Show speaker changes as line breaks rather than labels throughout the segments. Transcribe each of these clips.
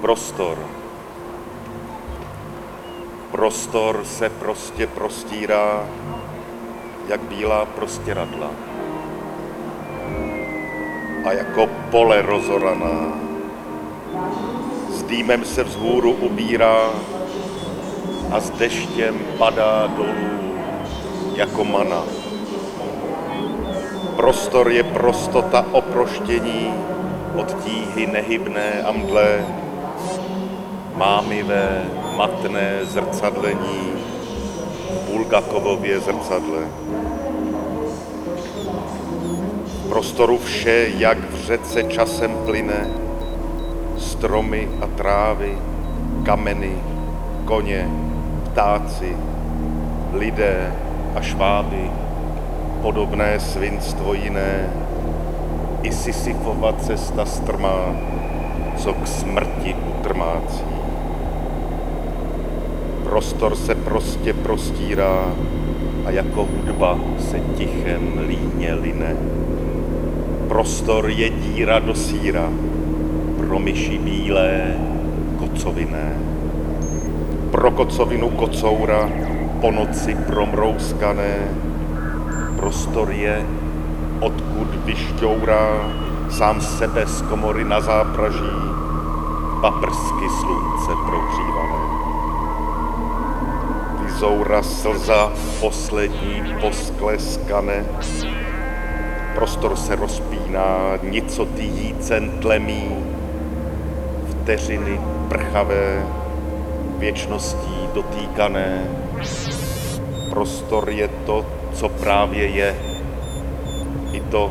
Prostor. Prostor se prostě prostírá, jak bílá prostěradla. A jako pole rozoraná. S dýmem se vzhůru ubírá a s deštěm padá dolů jako mana. Prostor je prostota oproštění od tíhy nehybné a mdlé, mámivé, matné zrcadlení v Bulgakovově zrcadle. V prostoru vše, jak v řece časem plyne, stromy a trávy, kameny, koně, ptáci, lidé a šváby, podobné svinstvo jiné, i Sisyfova cesta strmá, co k smrti utrmácí. Prostor se prostě prostírá a jako hudba se tichem líně line. Prostor je díra do síra, pro myši bílé, kocoviné. Pro kocovinu kocoura, po noci promrouskané, prostor je, odkud vyšťourá sám sebe z komory na zápraží, paprsky slunce prohřívané. Vyzoura slza poslední poskleskané, prostor se rozpíná, nicotý jícen tlemí, vteřiny prchavé, věčností dotýkané. Prostor je to, co právě je, i to,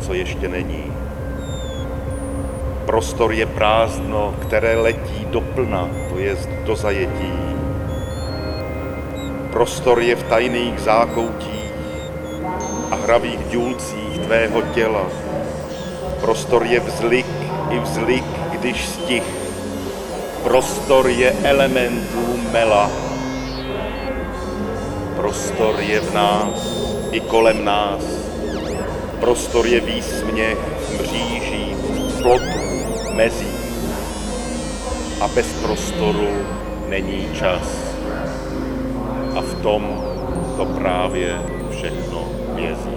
co ještě není. Prostor je prázdno, které letí do plna, to je do zajetí. Prostor je v tajných zákoutích a hravých důlcích tvého těla. Prostor je vzlik i vzlik, když stih. Prostor je elementů mela. Prostor je v nás i kolem nás. Prostor je výsměch mříží, plotů, mezí. A bez prostoru není čas a v tom to právě všechno vězí.